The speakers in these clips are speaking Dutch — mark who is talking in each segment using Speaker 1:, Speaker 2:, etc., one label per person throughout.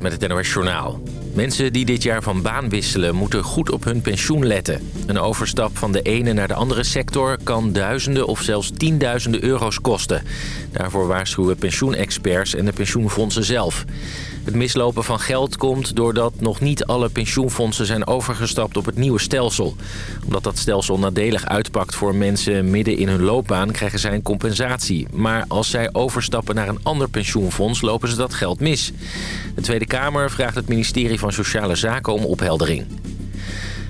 Speaker 1: Met het NOS Journaal. Mensen die dit jaar van baan wisselen moeten goed op hun pensioen letten. Een overstap van de ene naar de andere sector kan duizenden of zelfs tienduizenden euro's kosten. Daarvoor waarschuwen pensioenexperts en de pensioenfondsen zelf. Het mislopen van geld komt doordat nog niet alle pensioenfondsen zijn overgestapt op het nieuwe stelsel. Omdat dat stelsel nadelig uitpakt voor mensen midden in hun loopbaan krijgen zij een compensatie. Maar als zij overstappen naar een ander pensioenfonds lopen ze dat geld mis. De Tweede Kamer vraagt het ministerie van Sociale Zaken om opheldering.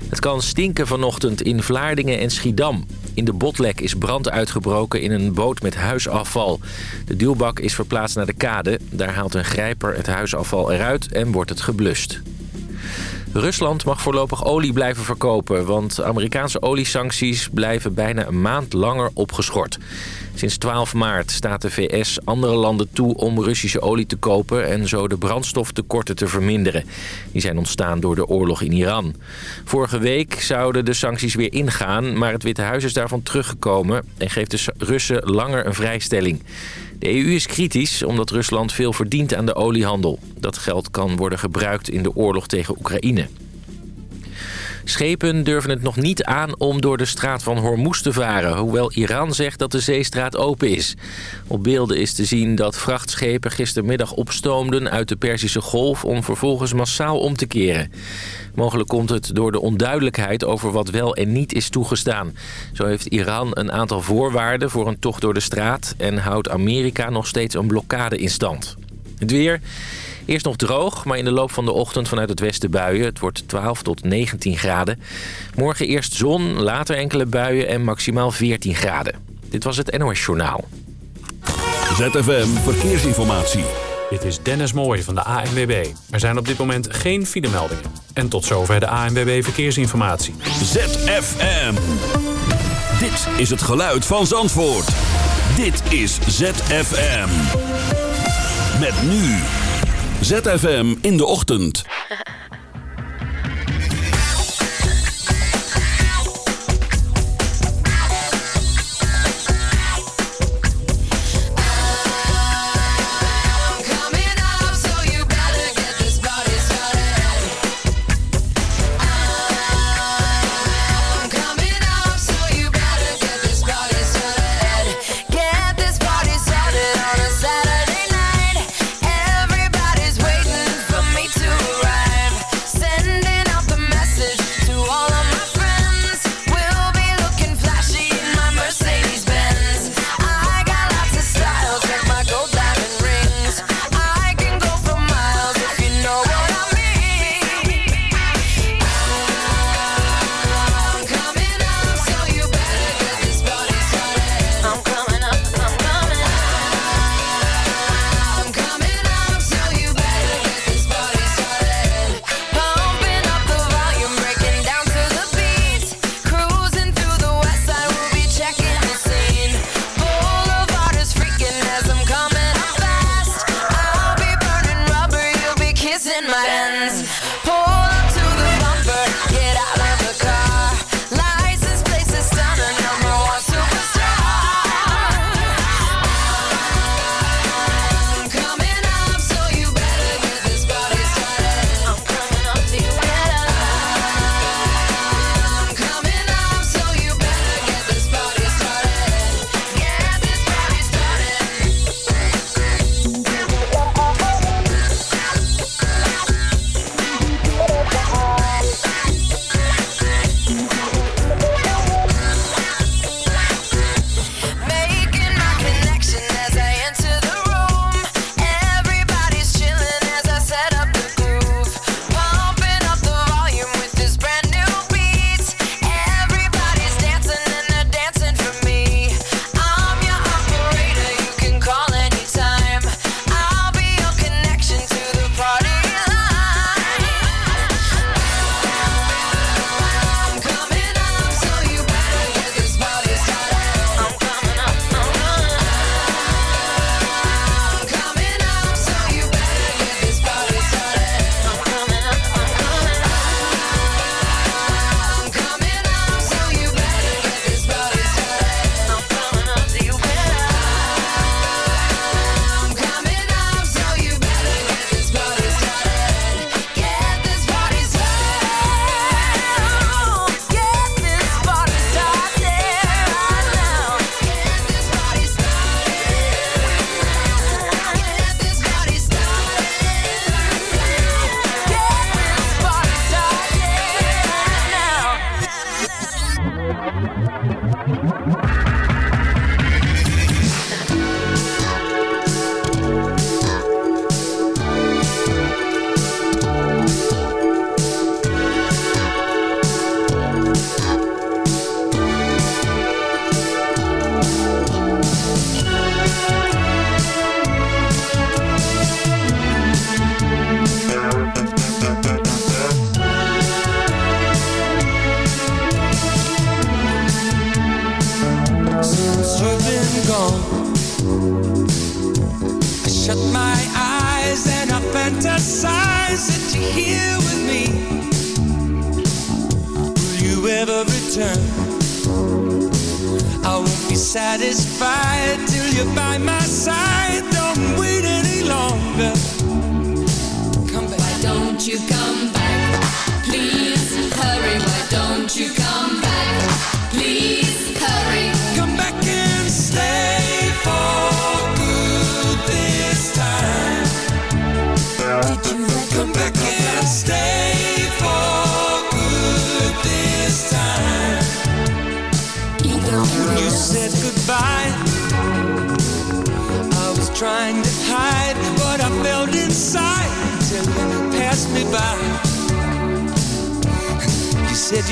Speaker 1: Het kan stinken vanochtend in Vlaardingen en Schiedam. In de Botlek is brand uitgebroken in een boot met huisafval. De duwbak is verplaatst naar de kade. Daar haalt een grijper het huisafval eruit en wordt het geblust. Rusland mag voorlopig olie blijven verkopen... want Amerikaanse oliesancties blijven bijna een maand langer opgeschort. Sinds 12 maart staat de VS andere landen toe om Russische olie te kopen... en zo de brandstoftekorten te verminderen. Die zijn ontstaan door de oorlog in Iran. Vorige week zouden de sancties weer ingaan... maar het Witte Huis is daarvan teruggekomen... en geeft de Russen langer een vrijstelling. De EU is kritisch omdat Rusland veel verdient aan de oliehandel. Dat geld kan worden gebruikt in de oorlog tegen Oekraïne. Schepen durven het nog niet aan om door de straat van Hormuz te varen... hoewel Iran zegt dat de zeestraat open is. Op beelden is te zien dat vrachtschepen gistermiddag opstoomden uit de Perzische Golf... om vervolgens massaal om te keren. Mogelijk komt het door de onduidelijkheid over wat wel en niet is toegestaan. Zo heeft Iran een aantal voorwaarden voor een tocht door de straat... en houdt Amerika nog steeds een blokkade in stand. Het weer... Eerst nog droog, maar in de loop van de ochtend vanuit het westen buien. Het wordt 12 tot 19 graden. Morgen eerst zon, later enkele buien en maximaal 14 graden. Dit was het NOS Journaal.
Speaker 2: ZFM Verkeersinformatie.
Speaker 3: Dit is Dennis Mooij van de ANWB. Er zijn op dit moment geen filemeldingen. En tot zover de ANWB Verkeersinformatie.
Speaker 2: ZFM. Dit is het geluid van Zandvoort. Dit is ZFM. Met nu... ZFM in de ochtend.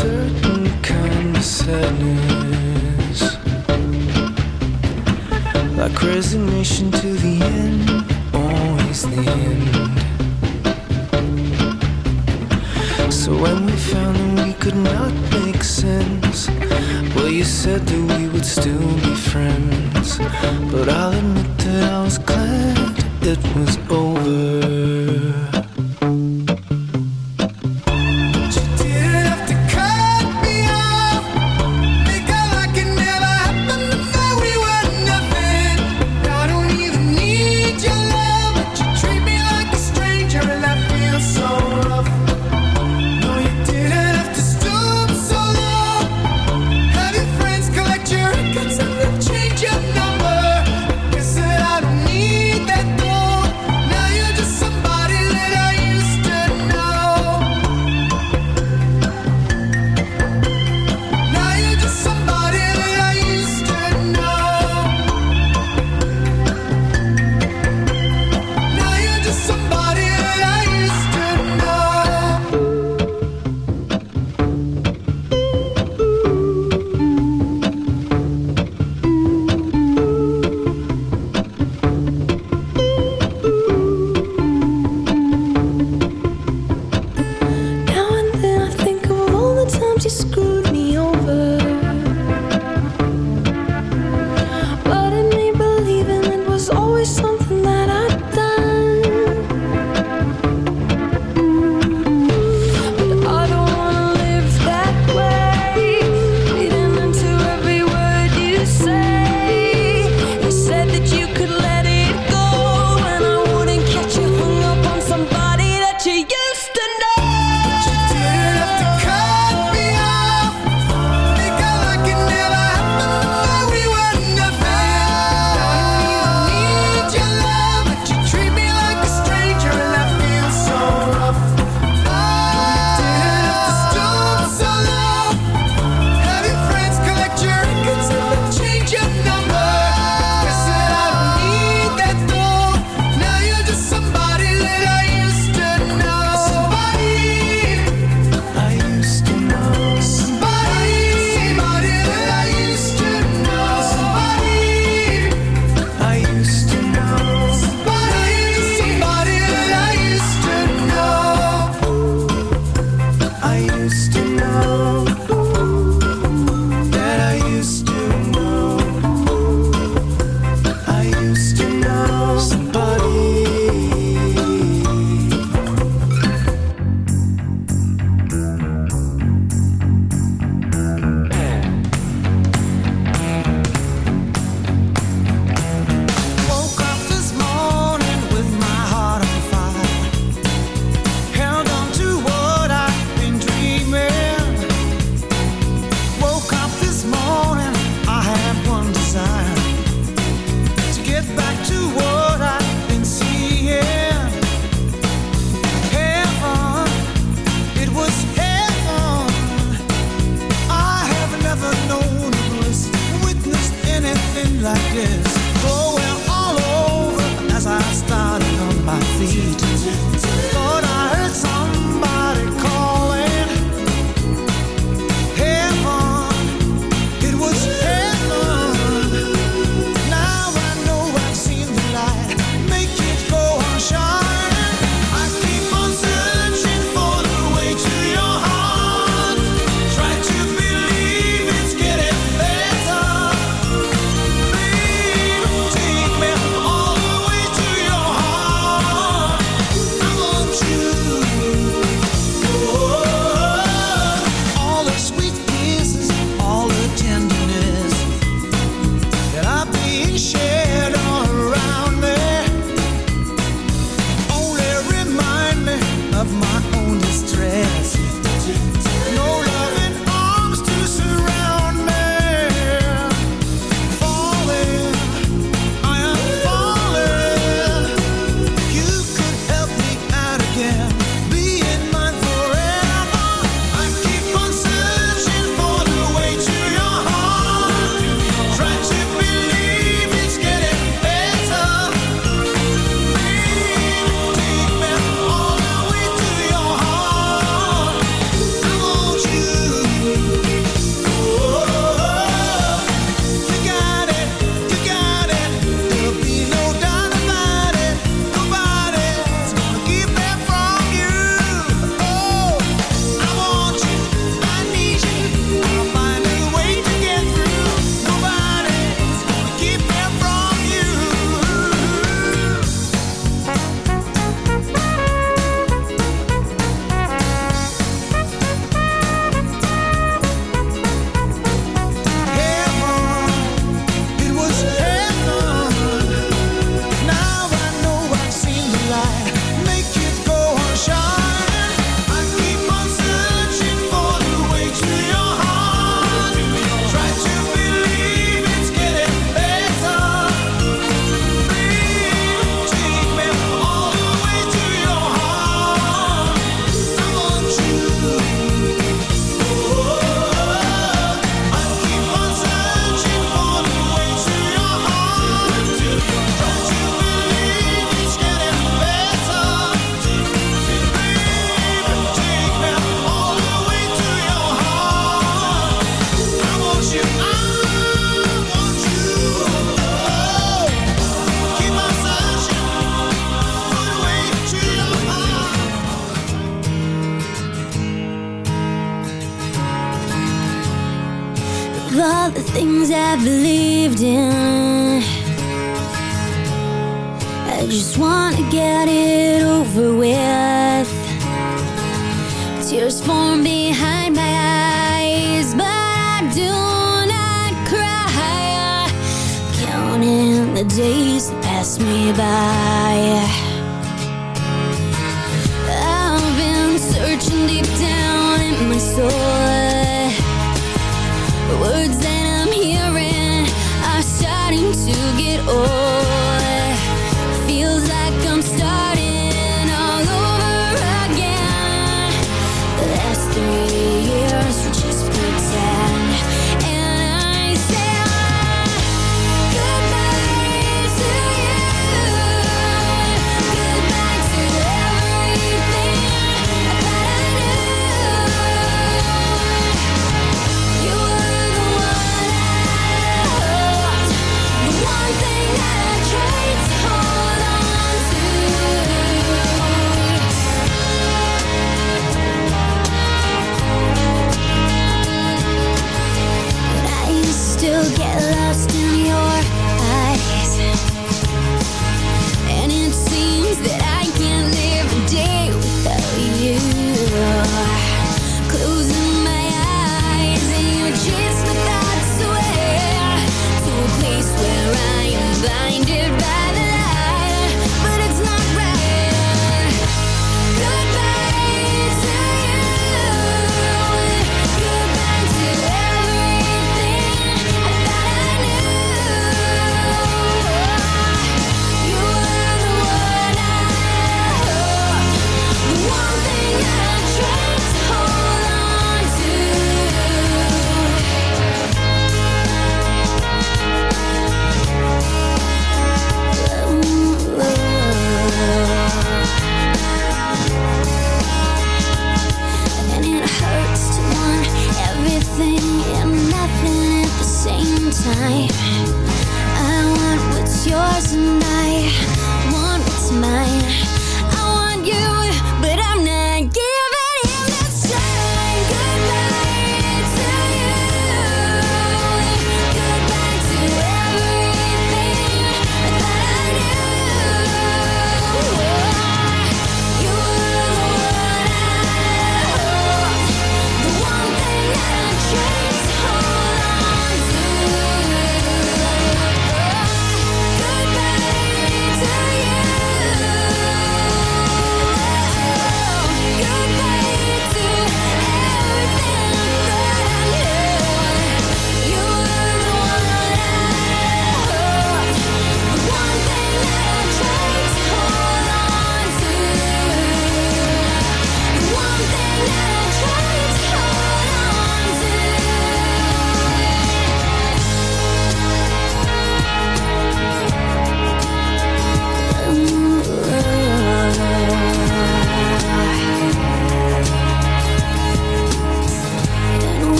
Speaker 4: certain kind of sadness, like resignation to the end, always the end. So when we found that we could not make sense, well you said that we would still be friends, but I'll admit that I was glad it was over.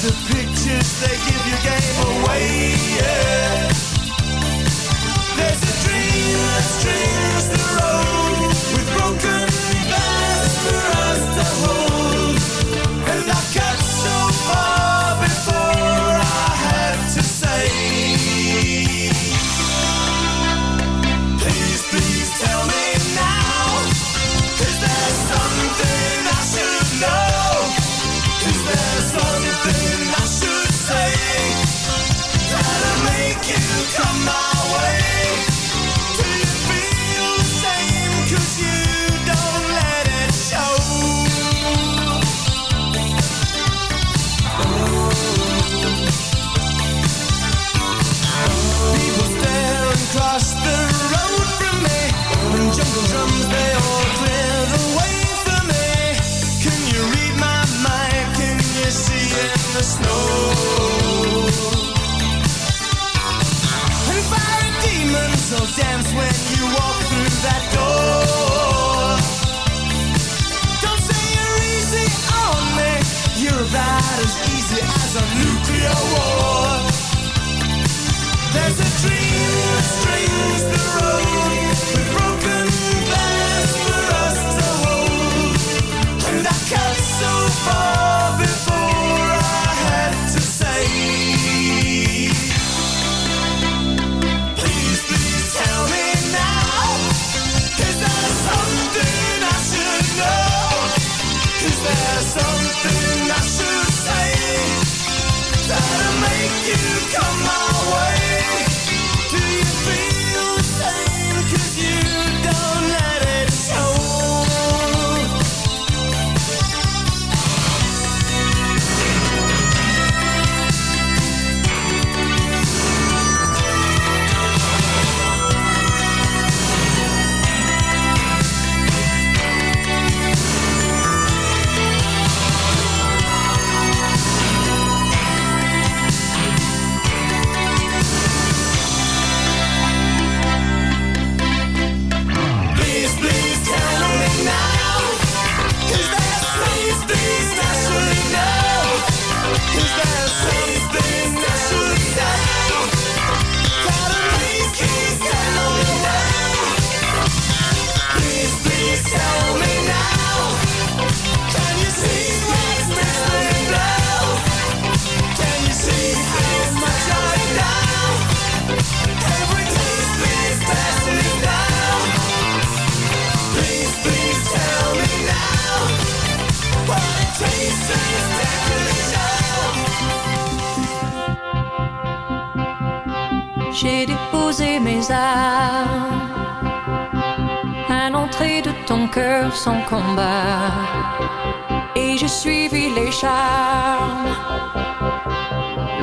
Speaker 5: The pictures they give you
Speaker 6: game away. Yeah.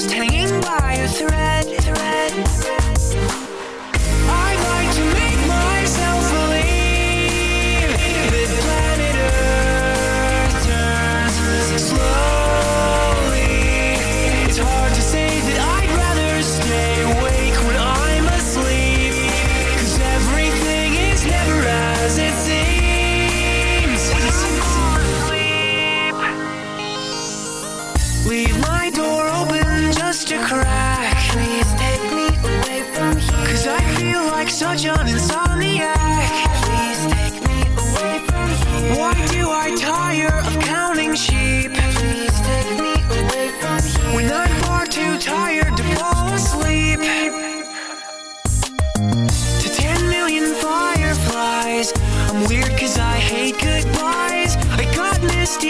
Speaker 6: just
Speaker 7: hang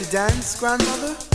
Speaker 7: to
Speaker 8: dance, grandmother?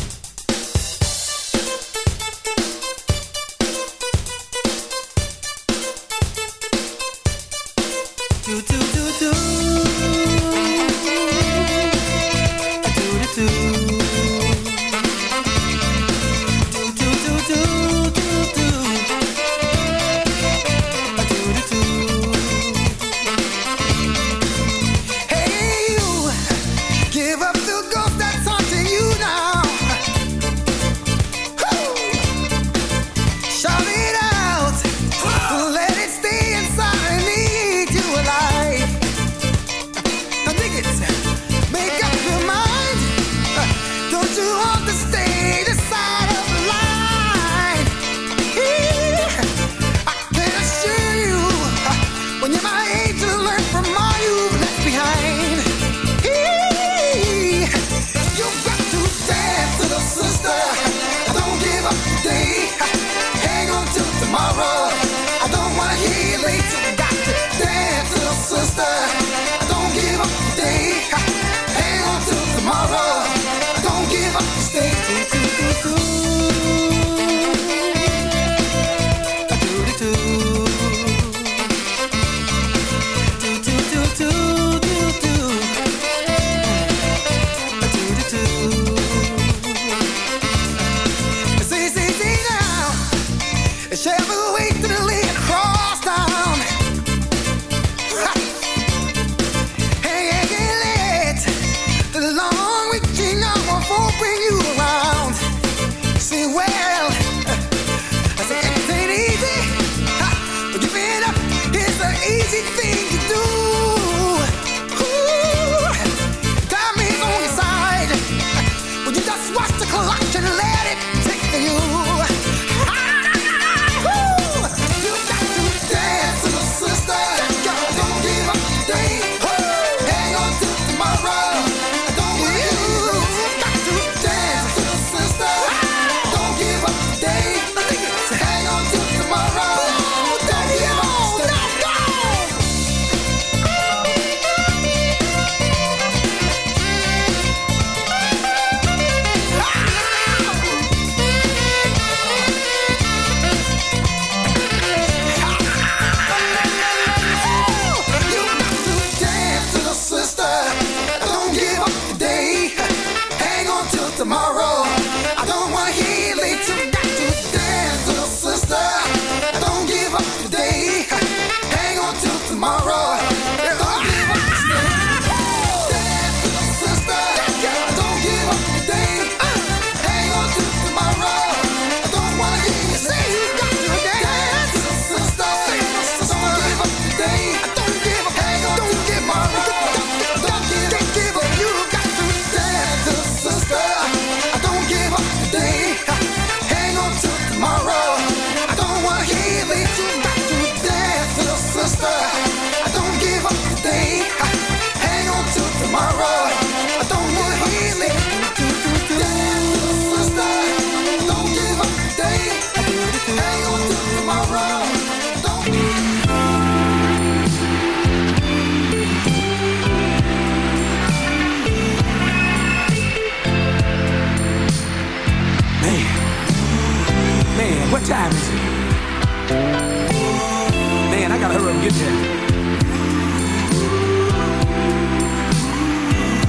Speaker 9: There.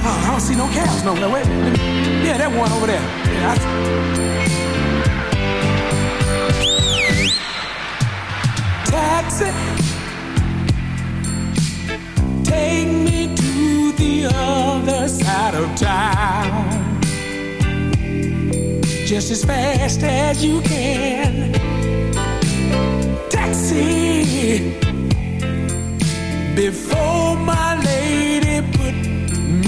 Speaker 9: Oh, I don't see no cabs no no, wait. Yeah, that one over there. Yeah, I... Taxi. Take me to the other side of town just as fast as you can. Taxi, before my lady put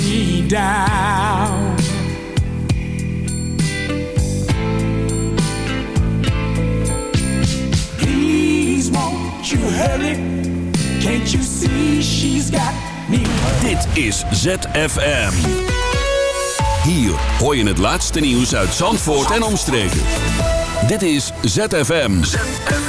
Speaker 9: me down. Please, won't you hurry? Can't you see she's got me?
Speaker 2: Dit is ZFM. Hier hoor je het laatste nieuws uit Zandvoort en omstreken. Dit is ZFM. ZFM.